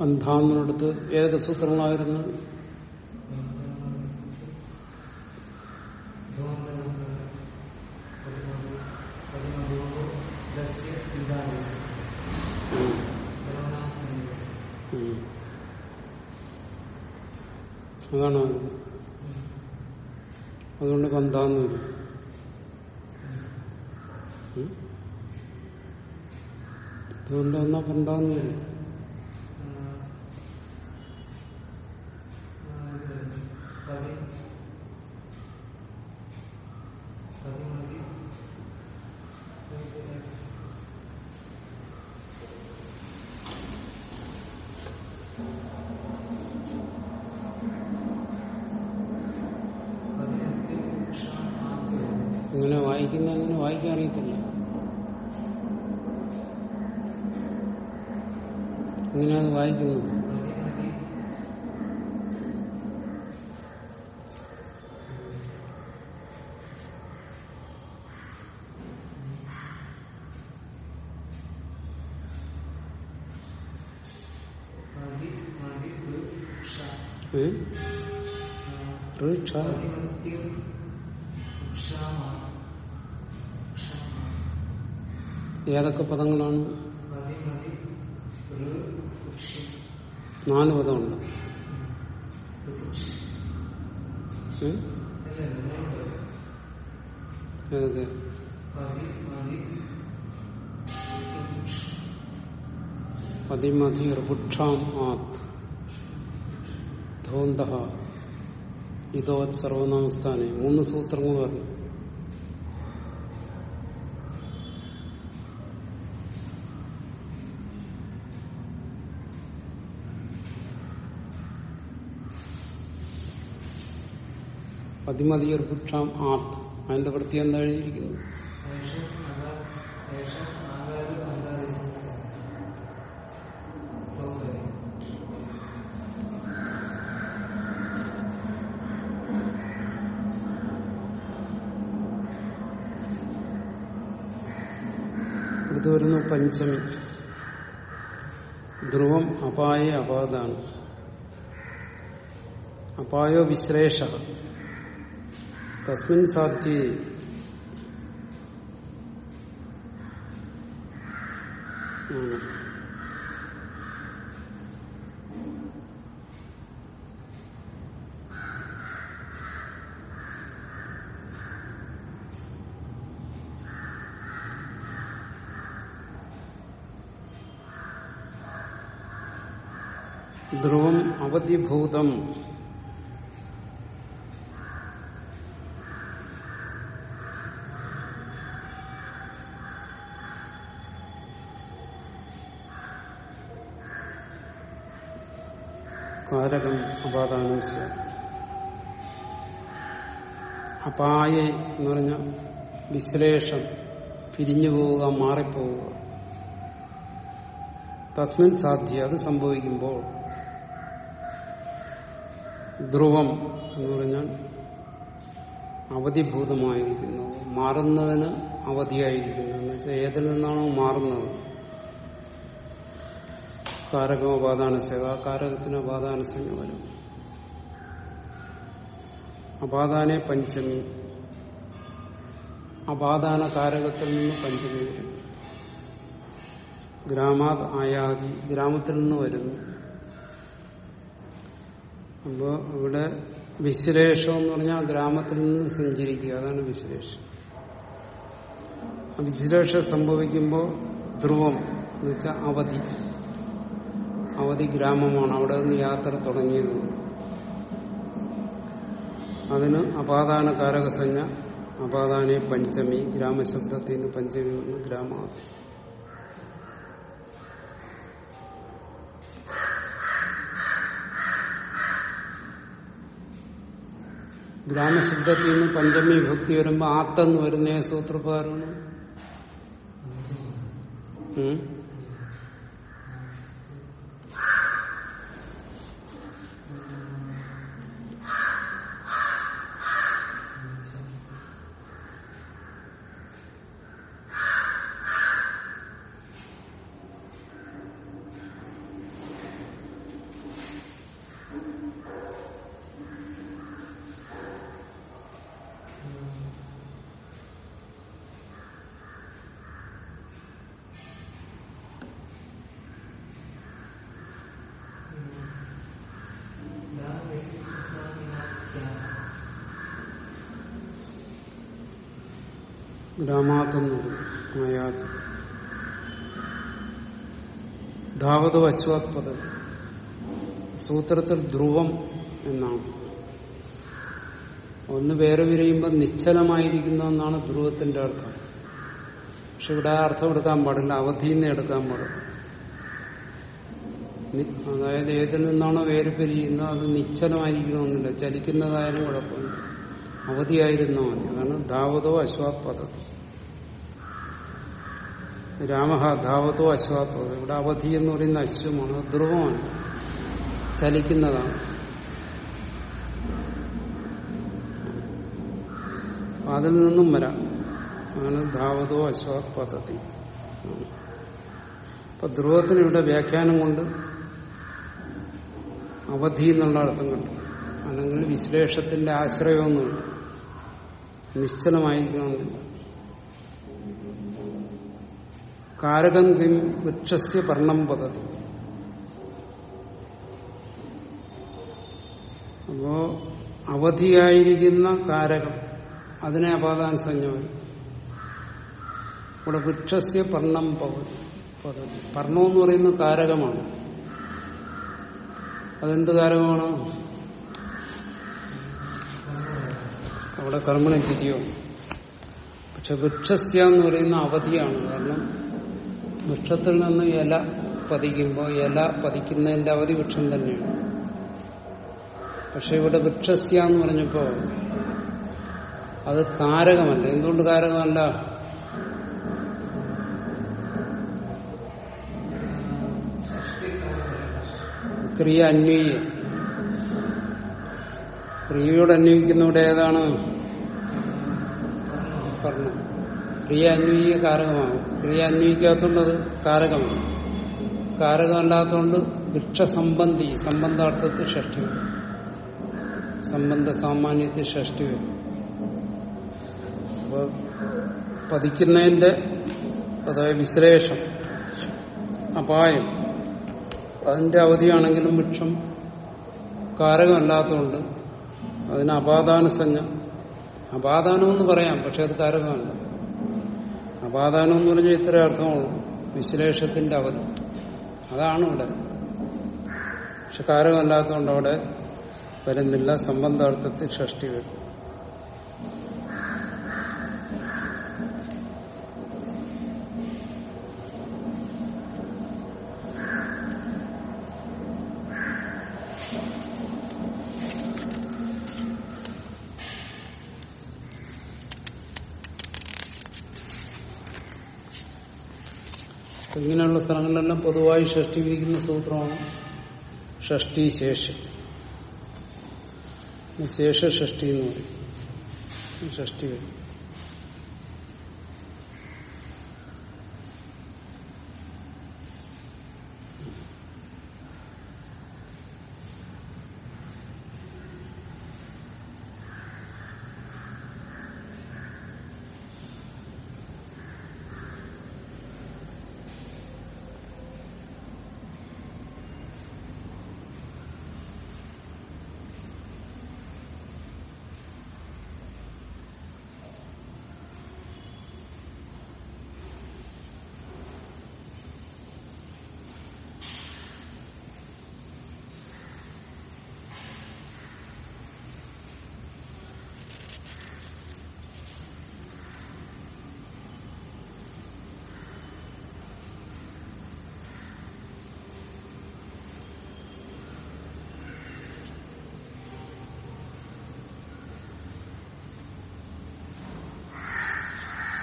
പന്ഥാന്നിടത്ത് ഏതൊക്കെ സൂത്രങ്ങളായിരുന്നു ഉം. ഉം. അതാണ് വരുന്നത്. അതുകൊണ്ട് പന്താന്ന് വരും ഉം. അതുകൊണ്ട് എന്നാ പന്താന്ന് വരും അങ്ങനെ വായിക്കുന്ന അങ്ങനെ വായിക്കാൻ അറിയത്തില്ല എങ്ങനെയാണ് വായിക്കുന്നത് ഏ? ഋക്ഷ. ഏതൊക്കെ പദങ്ങളാണ്? നാല് പദമുണ്ട്? ഏതൊക്കെ? പതിമതി ഋപുക്ഷാം ആത്. ധോന്ത ഇതോത് സർവനാമസ്ഥാനെ. മൂന്ന് സൂത്രങ്ങൾ പറഞ്ഞു. പതിമതി പുക്ഷാം ആത് അതിന്റെ വൃത്തി എന്താ എഴുതിയിരിക്കുന്നത്? ഇത് വരുന്നു പഞ്ചമി. ധ്രുവം അപായ അപാതാണ് അപായോ വിശ്ലേഷ തസ്മിൻ സാധ്യേ ആണ്. ധ്രുവം അവധിഭൂതം കാരകം അപാദാനം അപായ എന്ന് പറഞ്ഞ വിശ്ലേഷം പിരിഞ്ഞു പോവുക മാറിപ്പോവുക. തസ്മിൻ സാധ്യ അത് സംഭവിക്കുമ്പോൾ ധ്രുവം എന്ന് പറഞ്ഞാൽ അവധിഭൂതമായിരിക്കുന്നു. മാറുന്നതിന് അവധിയായിരിക്കുന്നു. എന്ന് വെച്ചാൽ ഏതിൽ നിന്നാണോ മാറുന്നത്? കാരകം അപാദാനസ്യത ആ കാരകത്തിന് അപാദാനസഞ്ജ വരും അപാദാനെ പഞ്ചമി. അപാദാന കാരകത്തിൽ നിന്ന് പഞ്ചമി വരും. ഗ്രാമാത് ആയാതി ഗ്രാമത്തിൽ നിന്ന് വരുന്നു. അപ്പോ ഇവിടെ വിശ്ലേഷം എന്ന് പറഞ്ഞാൽ ഗ്രാമത്തിൽ നിന്ന് സഞ്ചരിക്കുക. അതാണ് വിശ്ലേഷം വിശ്ലേഷം സംഭവിക്കുമ്പോൾ ധ്രുവം എന്ന് വെച്ചാൽ അവധി. അവധി ഗ്രാമമാണ്. അവിടെ നിന്ന് യാത്ര തുടങ്ങിയത് അതിന് അപാദാന കാരകസഞ്ജ അപാദാനെ പഞ്ചമി ഗ്രാമശബ്ദത്തിന് പഞ്ചമി വന്ന് ഗ്രാമാധി ഗ്രാമശബ്ദത്തിൽ നിന്ന് പഞ്ചമി ഭക്തി വരുമ്പോ ആത്തെന്ന് വരുന്ന സൂത്രപ്രകാരമാണ്. ഗ്രാമാത്തെന്ന് മായാതി ധാവതോ സൂത്രത്തിൽ ധ്രുവം എന്നാണ്. ഒന്ന് വേറെ വിരയുമ്പോൾ നിശ്ചലമായിരിക്കുന്നു എന്നാണ് ധ്രുവത്തിന്റെ അർത്ഥം. പക്ഷെ ഇവിടെ ആ അർത്ഥം എടുക്കാൻ പാടില്ല. അവധിയിൽ നിന്ന് എടുക്കാൻ പാടില്ല. അതായത് ഏതിൽ നിന്നാണോ വേര് പിരിയുന്നത് അത് നിശ്ചലമായിരിക്കണമെന്നില്ല. ചലിക്കുന്നതായാലും കുഴപ്പമില്ല. അവധിയായിരുന്നോ അതാണ് ധാവതോ അശ്വാത്പദ രാമ ധാവതോ അശ്വാത് ഇവിടെ അവധി എന്ന് പറയുന്ന അശ്വമാണ്. ധ്രുവമാണ്. ചലിക്കുന്നതാണ്. അതിൽ നിന്നും വരാം. ആണ് ധാവതോ അശ്വാത് പദ്ധതി അപ്പൊ ധ്രുവത്തിന് ഇവിടെ വ്യാഖ്യാനം കൊണ്ട് അവധി എന്നുള്ള അർത്ഥം കണ്ടു. അല്ലെങ്കിൽ വിശ്ലേഷത്തിന്റെ ആശ്രയമൊന്നുമില്ല നിശ്ചലമായിരിക്കണമെന്നില്ല കാരകം കിം വൃക്ഷസ്യ പർണം പദ്ധതി അപ്പോ അവധിയായിരിക്കുന്ന കാരകം അതിനെ അപാദാൻ വരും ഇവിടെ വൃക്ഷസ്യ പർണം പദ്ധതി പദ്ധതി പർണം എന്ന് പറയുന്നത് കാരകമാണ്. അതെന്ത് കാരകമാണ്? അവിടെ കർമ്മണം തിരിയോ പക്ഷെ വൃക്ഷസ്യ എന്ന് പറയുന്ന അവധിയാണ്. കാരണം വൃക്ഷത്തിൽ നിന്ന് ഇല പതിക്കുമ്പോൾ ഇല പതിക്കുന്നതിന്റെ അവധി വൃക്ഷം തന്നെയാണ്. പക്ഷെ ഇവിടെ വൃക്ഷസ്യ എന്ന് പറഞ്ഞപ്പോ അത് കാരകമല്ല. എന്തുകൊണ്ട് കാരകമല്ല? ക്രിയ അന്വയ. ക്രിയയോട് അന്വയിക്കുന്നവിടെ ഏതാണ്? പറഞ്ഞു. ക്രിയ അന്വയിക്ക കാരകമാകും. ക്രിയ അന്വയിക്കാത്തതുകൊണ്ട് അത് കാരകമാണ്. കാരകമല്ലാത്തതുകൊണ്ട് വൃക്ഷസംബന്ധി സംബന്ധാർത്ഥത്തിൽ ഷഷ്ടി വരും. സംബന്ധ സാമാന്യത്തിൽ ഷഷ്ടി വരും. അപ്പൊ പതിക്കുന്നതിന്റെ അതായത് വിശ്ലേഷം അപായം അതിന്റെ അവധിയാണെങ്കിലും വൃക്ഷം കാരകമല്ലാത്തതുകൊണ്ട് അതിന് അപാദാനസഞ്ജ അപാദാനം എന്ന് പറയാം പക്ഷെ അത് കാരകമല്ല അപാദാനം എന്ന് പറഞ്ഞാൽ ഇത്ര അർത്ഥമുള്ളൂ. വിശ്ലേഷത്തിന്റെ അവധി. അതാണ് ഇവിടെ. പക്ഷെ കാരകമല്ലാത്തതുകൊണ്ട് അവിടെ വരുന്നില്ല. സംബന്ധാർത്ഥത്തിൽ ഷഷ്ടി വരും. ഇങ്ങനെയുള്ള സ്ഥലങ്ങളിലെല്ലാം പൊതുവായി ഷഷ്ടി വിധിക്കുന്ന സൂത്രമാണ് ഷഷ്ടി ശേഷം. ശേഷ ഷഷ്ടി എന്ന് പറയും. ഷഷ്ടി വരും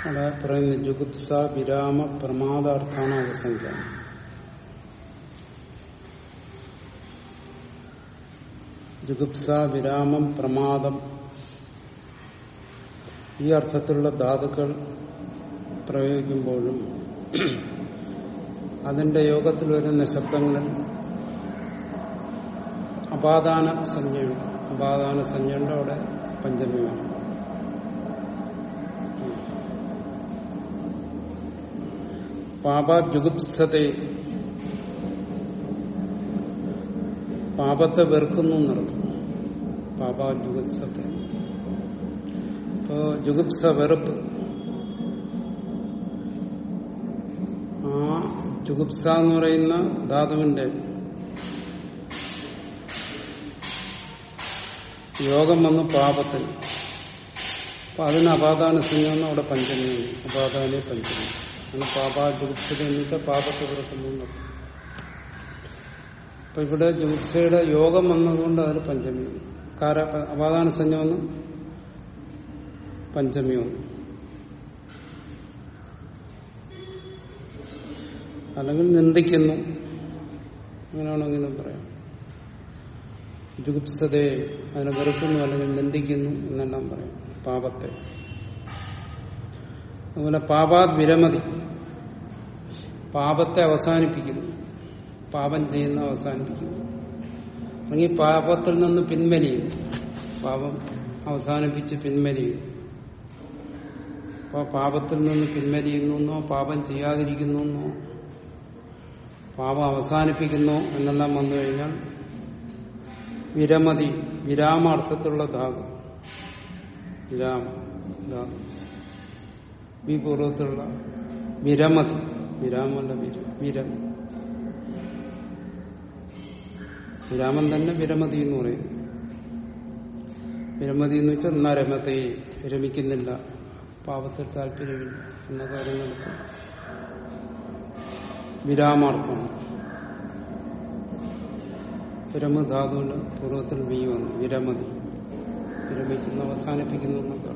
അവിടെ പറയുന്ന ജുഗുപ്സ വിരാമ പ്രമാദാർത്ഥാണ് അവസംഖ്യ. ജുഗുപ്സ വിരാമം പ്രമാദം. ഈ അർത്ഥത്തിലുള്ള ധാതുക്കൾ പ്രയോഗിക്കുമ്പോഴും അതിന്റെ യോഗത്തിൽ വരുന്ന ശബ്ദങ്ങളിൽ അപാദാന സംജ്ഞയുണ്ട് അപാദാന സംജ്ഞയുണ്ട് അവിടെ പഞ്ചമിയാണ്. പാപാദ്യുഗുപ്സതെ പാപത്തെ വെറുക്കുന്നു എന്നർത്ഥം. പാപാജുഗുപ്സത്തെ ഇപ്പോ ജുഗുപ്സ വെറുപ്പ്. ആ ജുഗുപ്സ എന്ന് പറയുന്ന ധാതുവിന്റെ യോഗം വന്നു പാപത്തിന് അപ്പൊ അതിന് അപാദാന സിംഗം അവിടെ പഞ്ചമിയാണ് അപാദാനെ പഞ്ചമി. അങ്ങനെ പാപാ ജുഗുപ്സത എന്ന് വെച്ചാൽ പാപത്തെ പുറത്തുന്നു അപ്പൊ ഇവിടെ ജുഗുപ്സയുടെ യോഗം വന്നതുകൊണ്ട് അതിന് പഞ്ചമി കാര അപാദാന സഞ്ജ വന്നു. പഞ്ചമി വന്നു. അല്ലെങ്കിൽ നിന്ദിക്കുന്നു. അങ്ങനെയാണെങ്കിലും പറയാം? ജുഗുപ്സതയെ അതിനെ വെറുക്കുന്നു അല്ലെങ്കിൽ നിന്ദിക്കുന്നു എന്നെല്ലാം പറയാം. പാപത്തെ. അതുപോലെ പാപാത് വിരമതി. പാപത്തെ അവസാനിപ്പിക്കുന്നു പാപം ചെയ്യുന്ന അവസാനിപ്പിക്കുന്നു അല്ലെങ്കിൽ പാപത്തിൽ നിന്ന് പിൻവലിയും. പാപം അവസാനിപ്പിച്ച് പിൻവലിയും. അപ്പോൾ പാപത്തിൽ നിന്ന് പിൻവലിയുന്നു പാപം ചെയ്യാതിരിക്കുന്നു പാപം അവസാനിപ്പിക്കുന്നു എന്നെല്ലാം വന്നു കഴിഞ്ഞാൽ വിരമതി വിരാമാർത്ഥത്തിലുള്ള ധാതു. വിരാമ ധാതു. വിപൂർവത്തിലുള്ള വിരമതി വിരാമല്ല വിര വിരം വിരാമൻ തന്നെ വിരമതി എന്ന് പറയുന്നു. വിരമതി എന്ന് വെച്ചാൽ എന്നാ രമത്തെ രമിക്കുന്നില്ല പാപത്തിൽ താല്പര്യമില്ല എന്ന കാര്യങ്ങൾക്ക് വിരാമാർത്ഥമാണ് വിരമധാതുവിന് പൂർവത്തിൽ വി വന്നു. വിരമതി. വിരമിക്കുന്ന അവസാനിപ്പിക്കുന്നു എന്നൊക്കെ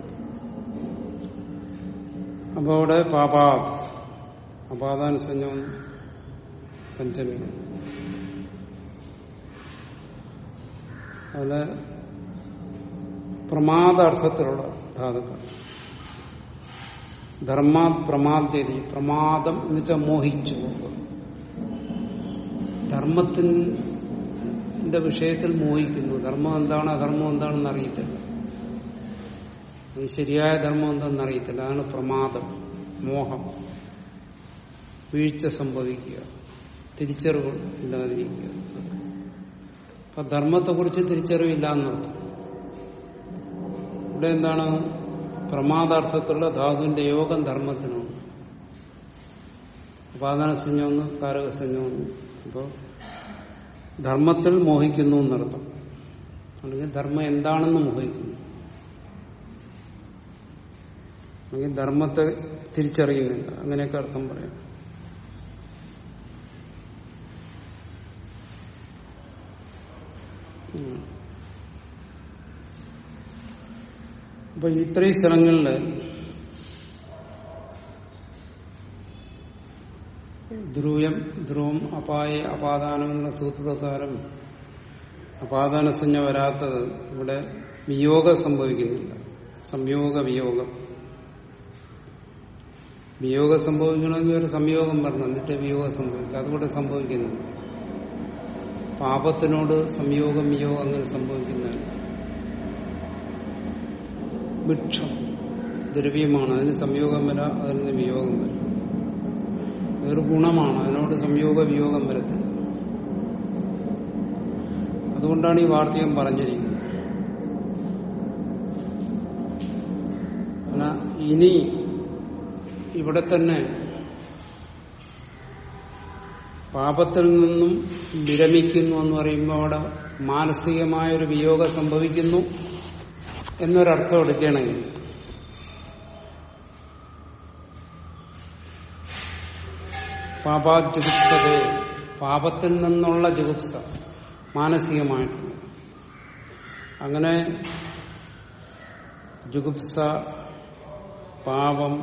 അർത്ഥം അപ്പൊ അവിടെ പാപാത് അപാദാനുസഞ്ജ പഞ്ചമി. അതിൽ പ്രമാദാർത്ഥത്തിലുള്ള ധാതുക്കൾ. ധർമാത് പ്രമാദ്യതി പ്രമാദം എന്ന് വെച്ചാൽ മോഹിച്ചു ധർമ്മത്തിന്റെ വിഷയത്തിൽ മോഹിക്കുന്നു. ധർമ്മം എന്താണ് അധർമ്മം എന്താണെന്ന് അറിയത്തില്ല. അത് ശരിയായ ധർമ്മം എന്താണെന്ന് അറിയത്തില്ല അതാണ് പ്രമാദം മോഹം. വീഴ്ച സംഭവിക്കുക തിരിച്ചറിവ് ഇല്ലാതിരിക്കുക. അപ്പൊ ധർമ്മത്തെക്കുറിച്ച് തിരിച്ചറിവില്ല എന്നർത്ഥം ഇവിടെ എന്താണ് പ്രമാദാർത്ഥത്തിലുള്ള ധാതുവിന്റെ യോഗം ധർമ്മത്തിനാണ്. ഉപാദാനസഞ്ജ ഒന്ന് കാരകസഞ്ജ ഒന്ന് അപ്പോൾ ധർമ്മത്തിൽ മോഹിക്കുന്നു എന്നർത്ഥം. അല്ലെങ്കിൽ ധർമ്മം എന്താണെന്ന് മോഹിക്കുന്നു. അല്ലെങ്കിൽ ധർമ്മത്തെ തിരിച്ചറിയുന്നില്ല അങ്ങനെയൊക്കെ അർത്ഥം പറയാം. അപ്പൊ ഇത്രയും സ്ഥലങ്ങളിൽ ധ്രുവം ധ്രുവം അപായ അപാദാനം എന്ന സൂത്രപ്രകാരം അപാദാനസഞ്ജ വരാത്തത് ഇവിടെ വിയോഗം സംഭവിക്കുന്നില്ല. സംയോഗ വിയോഗം. വിയോഗം സംഭവിക്കണമെങ്കിൽ ഒരു സംയോഗം വരണം. എന്നിട്ട് വിയോഗം സംഭവിക്കുക അതുകൂടെ സംഭവിക്കുന്നില്ല പാപത്തിനോട് സംയോഗം വിയോഗം അങ്ങനെ സംഭവിക്കുന്ന വൃക്ഷം ദ്രവ്യമാണ്. അതിന് സംയോഗം വരാം അതിൽ നിന്ന് വിയോഗം വരാം. ഇതൊരു ഗുണമാണ്. അതിനോട് സംയോഗ വിയോഗം വരത്തില്ല. അതുകൊണ്ടാണ് ഈ വാർത്തകം പറഞ്ഞിരിക്കുന്നത്. ഇനി ഇവിടെ തന്നെ പാപത്തിൽ നിന്നും വിരമിക്കുന്നു എന്ന് പറയുമ്പോൾ അവിടെ മാനസികമായൊരു വിയോഗം സംഭവിക്കുന്നു എന്നൊരർത്ഥം എടുക്കുകയാണെങ്കിൽ പാപാജുഗുപ്സതേ പാപത്തിൽ നിന്നുള്ള ജുഗുപ്സ മാനസികമായിട്ടുള്ള അങ്ങനെ ജുഗുപ്സ പാപം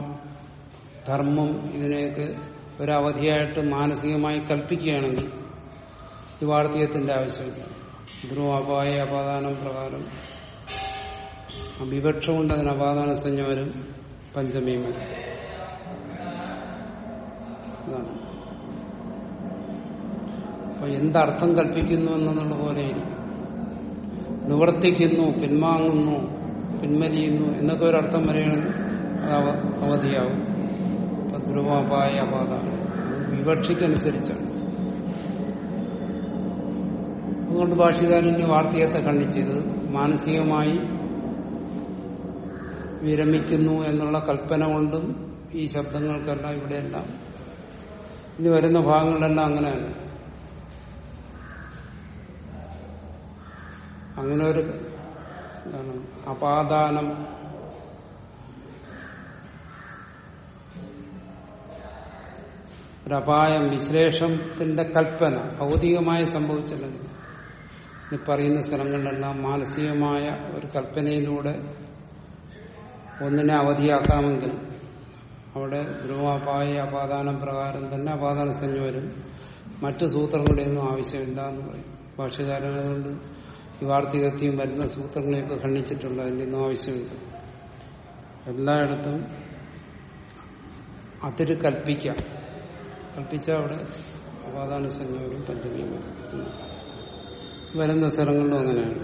ധർമ്മം ഇതിനെയൊക്കെ ഒരവധിയായിട്ട് മാനസികമായി കൽപ്പിക്കുകയാണെങ്കിൽ ഈ വാർത്തകത്തിന്റെ ആവശ്യമില്ല. ധ്രുവാപായ അപാദാനം പ്രകാരം വിപക്ഷം കൊണ്ട് അതിന് അപാദാന സഞ്ജവരും വരും പഞ്ചമിയും. വരും അതാണ്. അപ്പൊ എന്തർത്ഥം കൽപ്പിക്കുന്നു എന്നുള്ള പോലെ നിവർത്തിക്കുന്നു പിൻവാങ്ങുന്നു പിൻവലിയുന്നു എന്നൊക്കെ ഒരർത്ഥം വരികയാണെങ്കിൽ അത് അവ- അവധിയാവും. ധ്രുവാപായ അപാത വിവക്ഷിക്കനുസരിച്ചാണ്. അതുകൊണ്ട് ഭാഷകാരന് വാർത്തകത്തെ ഖണ്ഡിച്ചത് മാനസികമായി വിരമിക്കുന്നു എന്നുള്ള കൽപ്പന കൊണ്ടും ഈ ശബ്ദങ്ങൾക്കെല്ലാം ഇവിടെയെല്ലാം. ഇനി വരുന്ന ഭാഗങ്ങളിലെല്ലാം അങ്ങനെയാണ്. അങ്ങനെ ഒരു എന്താണ് അപാദാനം ഒരപായം വിശ്ലേഷത്തിന്റെ കൽപ്പന ഭൗതികമായി സംഭവിച്ചില്ലെങ്കിൽ ഈ പറയുന്ന സ്ഥലങ്ങളിലെല്ലാം മാനസികമായ ഒരു കൽപ്പനയിലൂടെ ഒന്നിനെ അവധിയാക്കാമെങ്കിൽ അവിടെ ധ്രുവാപായ അപാദാനം പ്രകാരം തന്നെ അപാദാന സഞ്ജ വരും മറ്റു സൂത്രങ്ങളുടെയൊന്നും ആവശ്യമില്ല എന്ന് പറയും. ഭാഷകാരൻ അതുകൊണ്ട് ഈ വരുന്ന സൂത്രങ്ങളെയൊക്കെ ഖണ്ഡിച്ചിട്ടുള്ള അതിന്റെയൊന്നും ആവശ്യമില്ല. എല്ലായിടത്തും അതിര് കൽപ്പിക്കാം. കൽപ്പിച്ച അവിടെ അപാദാന സംഖ്യ വരും പഞ്ചമിയും വരും വരുന്ന സ്ഥലങ്ങളിലും അങ്ങനെയാണ്.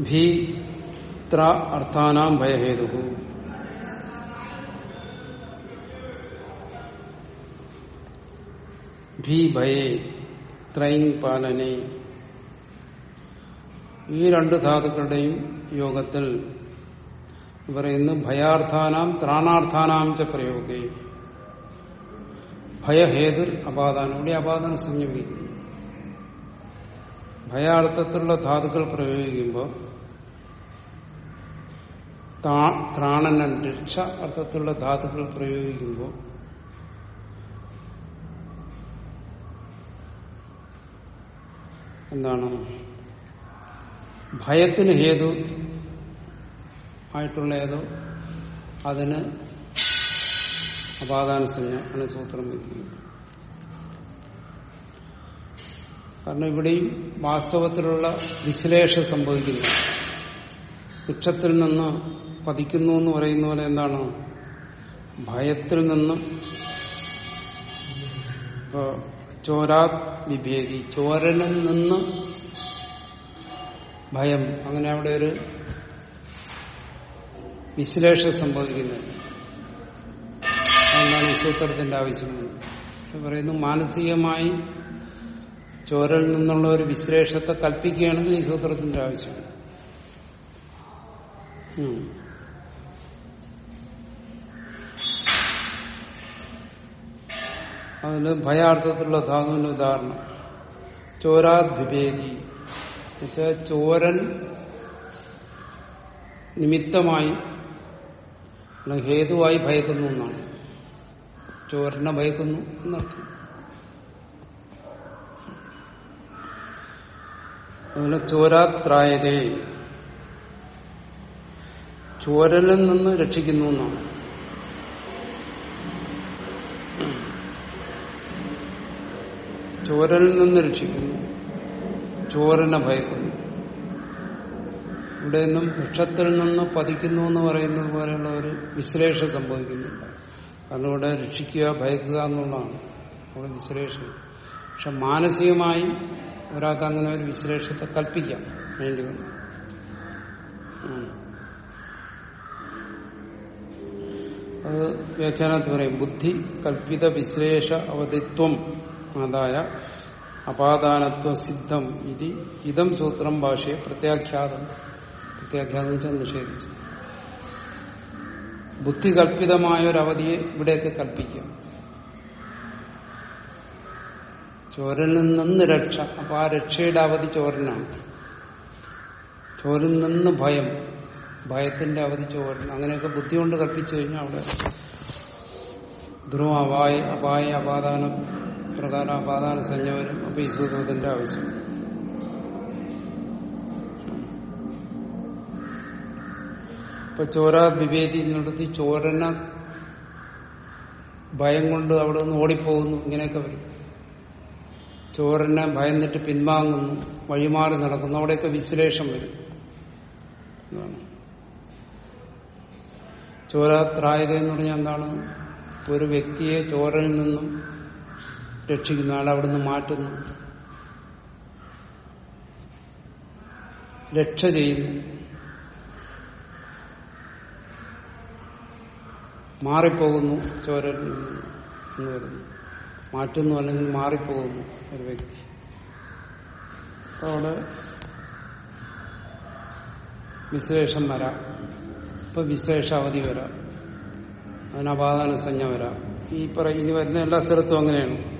ഭീ ത്ര അർത്ഥാനാം ഭയഹേതു ഭീ ഭയേ ത്രൈങ് പാലനെ. ഈ രണ്ട് ധാതുക്കളുടെയും യോഗത്തിൽ പറയുന്നു ഭയാർത്ഥാനാം ത്രാണാർത്ഥാനാം ച പ്രയോഗേ. ഭയഹേതുർ അപാദാനം ഇവിടെ അപാദാനം സംയോഗിക്കുന്നു ഭയാർത്ഥത്തിലുള്ള ധാതുക്കൾ പ്രയോഗിക്കുമ്പോൾ ത്രാണന രക്ഷ അർത്ഥത്തിലുള്ള ധാതുക്കൾ പ്രയോഗിക്കുമ്പോൾ എന്താണ്? ഭയത്തിന് ഹേതു ആയിട്ടുള്ള ഏതോ അതിന് അപാദാന ആണ് സൂത്രം വയ്ക്കുന്നത് കാരണം ഇവിടെയും വാസ്തവത്തിലുള്ള വിശ്ലേഷം സംഭവിക്കുന്നു. വൃക്ഷത്തിൽ നിന്ന് പതിക്കുന്നു എന്ന് പറയുന്ന പോലെ എന്താണ്? ഭയത്തിൽ നിന്നും ഇപ്പോ ചോരാത് വിഭേദി ചോരനിൽ നിന്ന് ഭയം. അങ്ങനെ അവിടെ ഒരു വിശ്ലേഷം സംഭവിക്കുന്നത്. അതുകൊണ്ടാണ് ഈ സൂത്രത്തിന്റെ ആവശ്യം. പറയുന്നു മാനസികമായി ചോരൽ നിന്നുള്ള ഒരു വിശ്ലേഷത്തെ കൽപ്പിക്കുകയാണെങ്കിൽ ഈ സൂത്രത്തിന്റെ ആവശ്യമാണ് ഉം. അതിന് ഭയാർത്ഥത്തിലുള്ള ധാതുവിന് ഉദാഹരണം. ചോരാദ്വിഭേദി എന്നുവെച്ചാൽ ചോരൻ നിമിത്തമായി അല്ലെങ്കിൽ ഹേതുവായി ഭയക്കുന്നു എന്നാണ്. ചോരനെ ഭയക്കുന്നു എന്നർത്ഥം. അതുപോലെ ചോരാത്രായതേ. ചോരനിൽ നിന്ന് രക്ഷിക്കുന്നു എന്നാണ്. ചോരനിൽ നിന്ന് രക്ഷിക്കുന്നു. ചോരനെ ഭയക്കുന്നു. ഇവിടെ നിന്നും വൃക്ഷത്തിൽ നിന്ന് പതിക്കുന്നു എന്ന് പറയുന്നത് പോലെയുള്ള ഒരു വിശ്ലേഷം സംഭവിക്കുന്നുണ്ട്. കാരണം ഇവിടെ രക്ഷിക്കുക ഭയക്കുക എന്നുള്ളതാണ് അവിടെ വിശ്ലേഷം പക്ഷെ മാനസികമായി ഒരാൾക്ക് അങ്ങനെ ഒരു വിശ്ലേഷത്തെ കൽപ്പിക്കാം. വേണ്ടി വന്നു. അത് വ്യാഖ്യാനത്തിൽ പറയും ബുദ്ധി കൽപ്പിത വിശ്ലേഷ അവധിത്വം അതായ അപാദാനത്വ സിദ്ധം ഇതി ഇതം സൂത്രം ഭാഷയെ പ്രത്യാഖ്യാതം. പ്രത്യാഖ്യാതം നിഷേധിച്ചു. ബുദ്ധി കൽപ്പിതമായ ഒരു അവധിയെ ഇവിടെയൊക്കെ കൽപ്പിക്കാം ചോരനിൽ നിന്ന് രക്ഷ അപ്പൊ ആ രക്ഷയുടെ അവധി ചോരനാണ്. ചോരിൽ നിന്ന് ഭയം ഭയത്തിന്റെ അവധി ചോരൻ. അങ്ങനെയൊക്കെ ബുദ്ധി കൊണ്ട് കൽപ്പിച്ചു കഴിഞ്ഞാൽ അവിടെ ധ്രുവ അപായ അപായ അപാദാനം പ്രകാരം അപാദാന സംജ്ഞ അപ്പൊ ഈ സൂത്രത്തിന്റെ ആവശ്യം. ഇപ്പൊ ചോര വിവേദി നടത്തി ചോരന ഭയം കൊണ്ട് അവിടെ നിന്ന് ഓടിപ്പോകുന്നു. ഇങ്ങനെയൊക്കെ വരും. ചോരനെ ഭയന്നിട്ട് പിൻവാങ്ങുന്നു. വഴിമാറി നടക്കുന്നു. അവിടെയൊക്കെ വിശ്ലേഷം വരും. ചോരാത്രായത എന്ന് പറഞ്ഞാൽ എന്താണ്? ഒരു വ്യക്തിയെ ചോരനിൽ നിന്നും രക്ഷിക്കുന്ന ആൾ അവിടെ അവിടുന്ന് മാറ്റുന്നു. രക്ഷ ചെയ്യുന്നു. മാറിപ്പോകുന്നു ചോര എന്ന് വരുന്നു. മാറ്റുന്നു അല്ലെങ്കിൽ മാറിപ്പോകുന്നു ഒരു വ്യക്തി. അവിടെ വിശ്ലേഷം വരാം. ഇപ്പൊ വിശേഷ അവധി വരാം. അതിന് അപാദാന സംജ്ഞ വരാം. ഈ പറ ഇനി വരുന്ന എല്ലാ സ്ഥലത്തും അങ്ങനെയാണ്.